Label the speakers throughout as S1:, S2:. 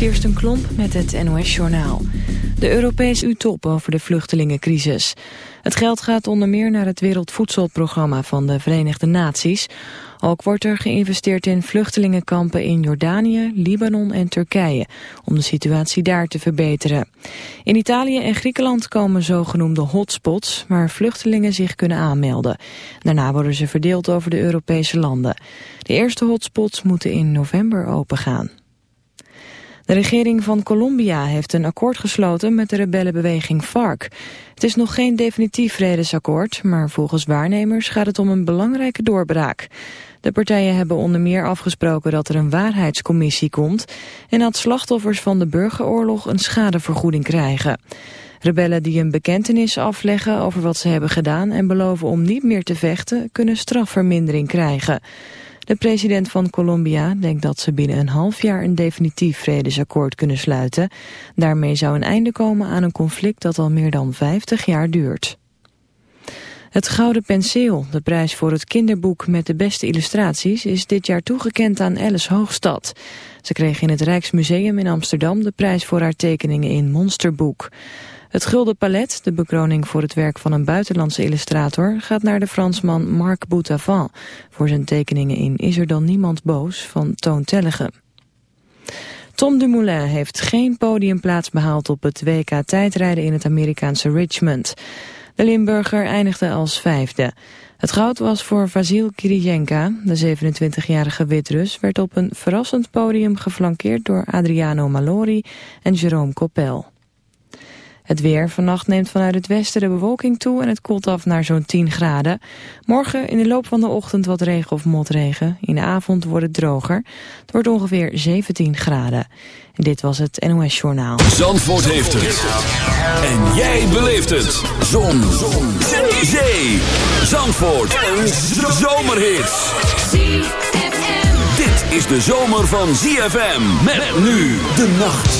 S1: Kirsten Klomp met het NOS-journaal. De Europese U-top over de vluchtelingencrisis. Het geld gaat onder meer naar het Wereldvoedselprogramma van de Verenigde Naties. Ook wordt er geïnvesteerd in vluchtelingenkampen in Jordanië, Libanon en Turkije... om de situatie daar te verbeteren. In Italië en Griekenland komen zogenoemde hotspots... waar vluchtelingen zich kunnen aanmelden. Daarna worden ze verdeeld over de Europese landen. De eerste hotspots moeten in november opengaan. De regering van Colombia heeft een akkoord gesloten met de rebellenbeweging FARC. Het is nog geen definitief vredesakkoord, maar volgens waarnemers gaat het om een belangrijke doorbraak. De partijen hebben onder meer afgesproken dat er een waarheidscommissie komt... en dat slachtoffers van de burgeroorlog een schadevergoeding krijgen. Rebellen die een bekentenis afleggen over wat ze hebben gedaan... en beloven om niet meer te vechten, kunnen strafvermindering krijgen. De president van Colombia denkt dat ze binnen een half jaar een definitief vredesakkoord kunnen sluiten. Daarmee zou een einde komen aan een conflict dat al meer dan 50 jaar duurt. Het Gouden Penseel, de prijs voor het kinderboek met de beste illustraties, is dit jaar toegekend aan Alice Hoogstad. Ze kreeg in het Rijksmuseum in Amsterdam de prijs voor haar tekeningen in Monsterboek. Het Gulden Palet, de bekroning voor het werk van een buitenlandse illustrator, gaat naar de Fransman Marc Boutavant voor zijn tekeningen in Is er dan niemand boos van Toon Tellegen. Tom Dumoulin heeft geen podiumplaats behaald op het WK tijdrijden in het Amerikaanse Richmond. De Limburger eindigde als vijfde. Het goud was voor Vasil Kirijenka. De 27-jarige Witrus werd op een verrassend podium geflankeerd door Adriano Malori en Jerome Coppel. Het weer. Vannacht neemt vanuit het westen de bewolking toe en het koelt af naar zo'n 10 graden. Morgen in de loop van de ochtend wat regen of motregen. In de avond wordt het droger. Het wordt ongeveer 17 graden. En dit was het NOS Journaal.
S2: Zandvoort heeft het. En jij beleeft het. Zon. Zon. Zee. Zandvoort. Een zomerhit. Dit is de zomer van ZFM. Met nu de nacht.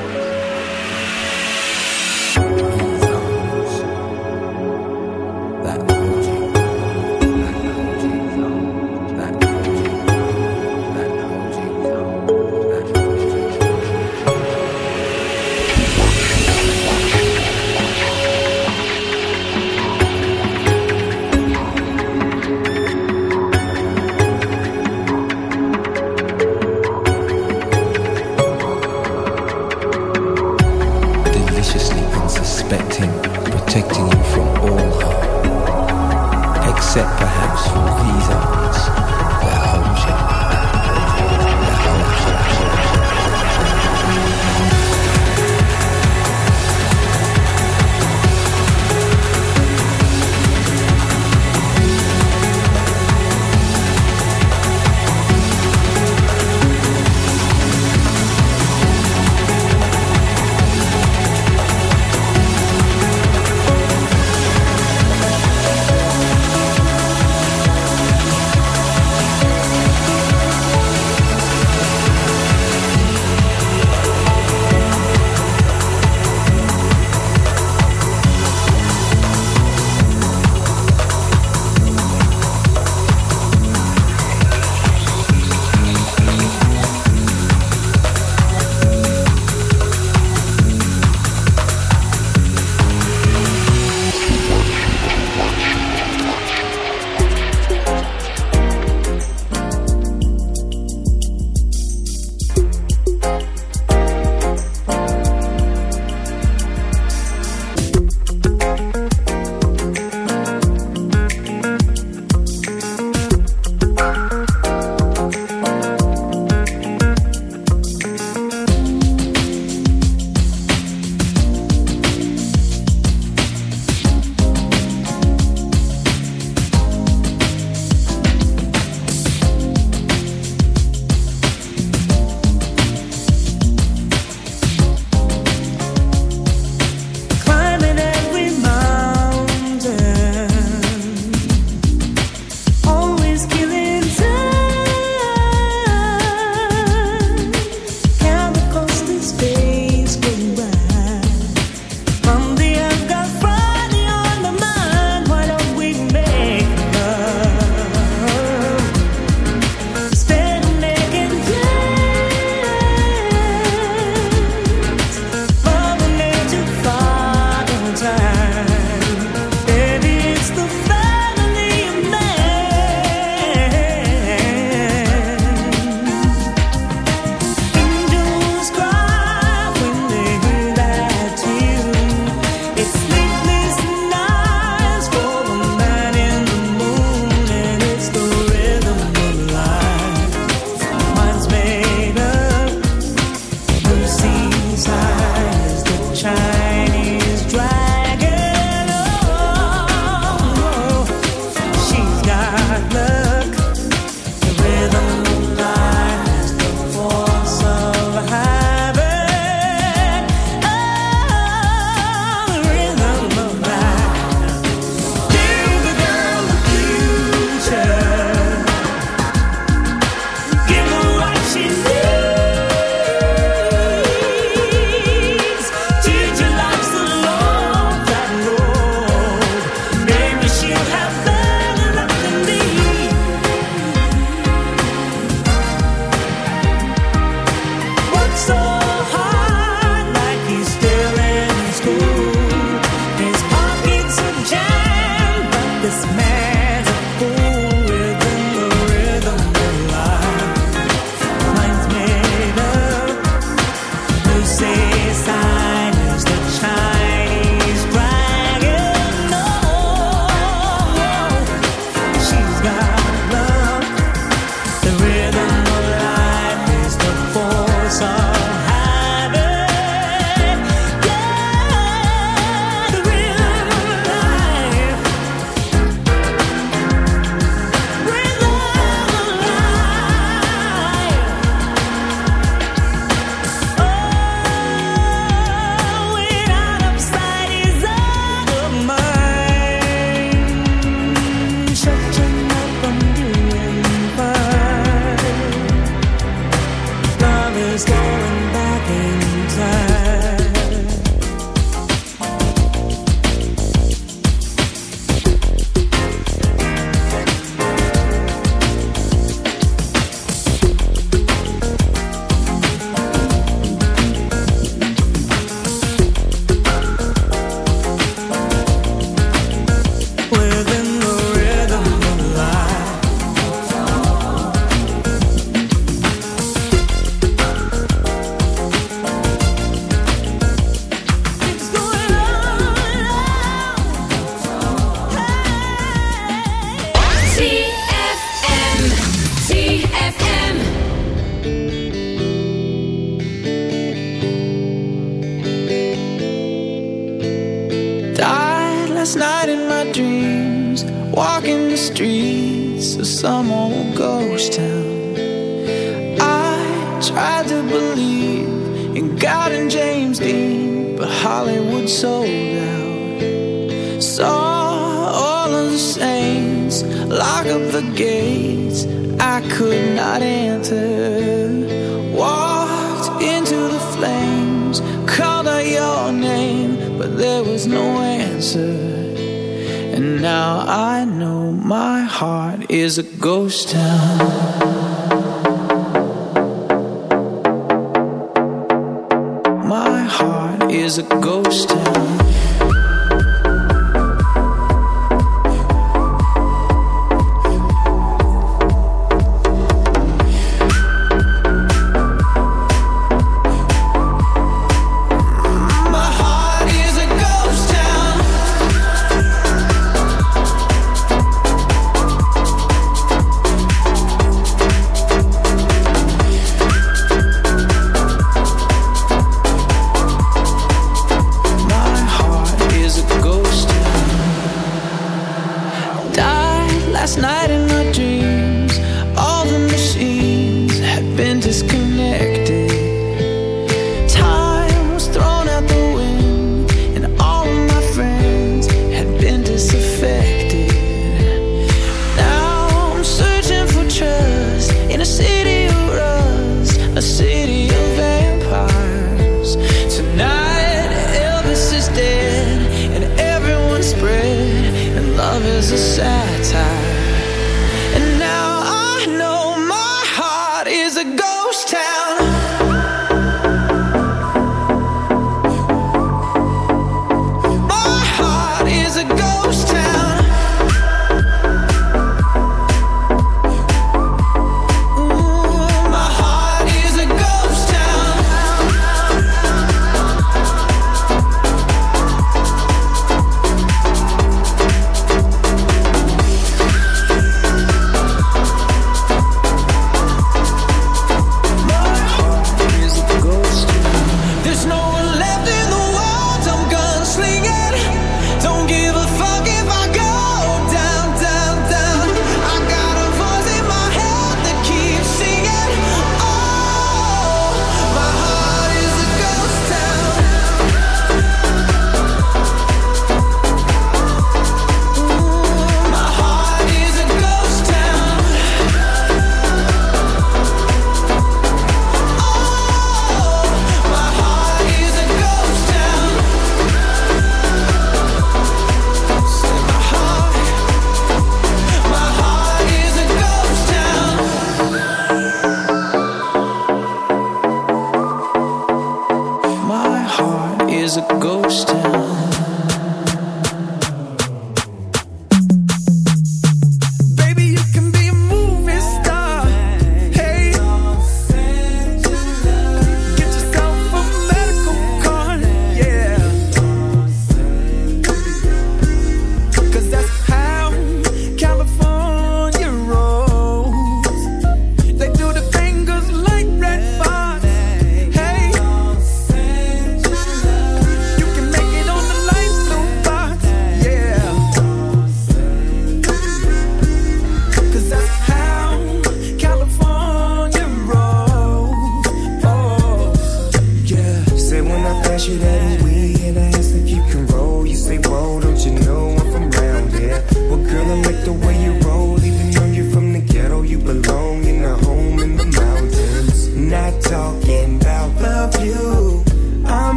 S3: Is a ghost town.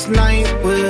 S3: this night would